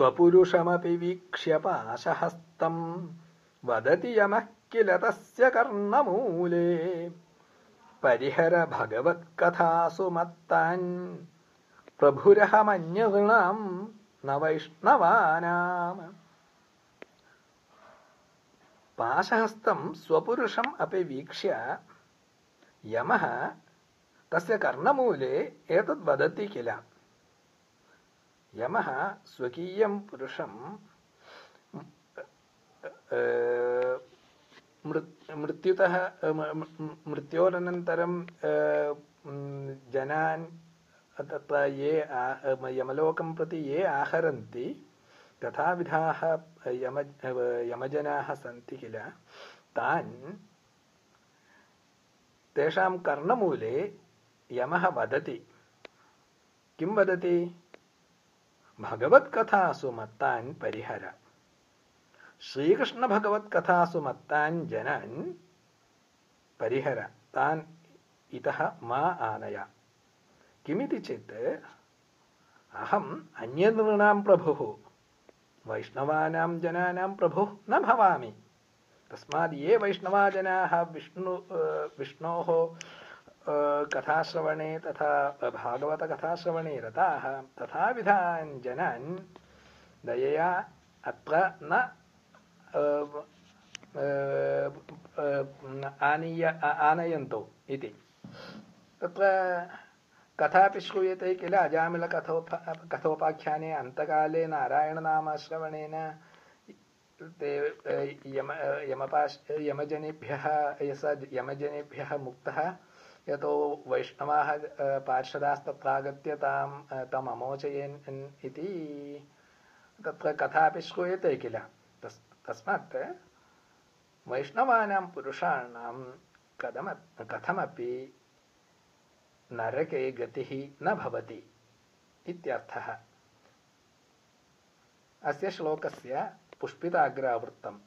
स्वपुरुषमपि वीक्ष्य पाशहस्तम् वदति यमः किल तस्य कर्णमूले। परिहर भगवत्कथासु मत्तान् प्रभुरहमन्यगृणाम् न वैष्णवानाम्। पाशहस्तम् स्वपुरुषम् अपि वीक्ष्य यमः तस्य कर्णमूले एतद् वदति किल यमः स्वकीयं पुरुषं मृत्युतः मृत्योरनन्तरं जनान् तत्र ये यमलोकं प्रति ये आहरन्ति तथाविधाः यम यमजनाः सन्ति किल तान् तेषां कर्णमूले यमः वदति। किं वदति भगवत्कथासु मत्तान् परिहर। श्रीकृष्णभगवत्कथासु मत्तान् जनान् परिहर। तान् इतः मा आनय। किमिति चेत् अहम् अन्यनृणां प्रभुः वैष्णवानां जनानां प्रभुः न भवामि। तस्मात् ये वैष्णवाजनाः विष्णु विष्णोः कथाश्रवणे तथा भागवतकथाश्रवणे रताः तथाविधान् जनान् दयया अत्र न आनीय आनयन्तु इति। तत्र कथापि श्रूयते किल अजामिलकथोप, कथोपाख्याने अन्तकाले नारायणनामश्रवणेन ते, यम, यमपाश, यमजनेभ्यः स यमजनेभ्यः मुक्तः यतो वैष्णवाः पार्षदास्तत्रागत्य तां तम् अमोचयन् इति। तत्र कथापि श्रूयते किल? तस्, तस्मात् वैष्णवानां पुरुषाणां कथम कथमपि नरके गतिः न भवति इत्यर्थः। अस्य श्लोकस्य पुष्पिताग्रावृत्तम्।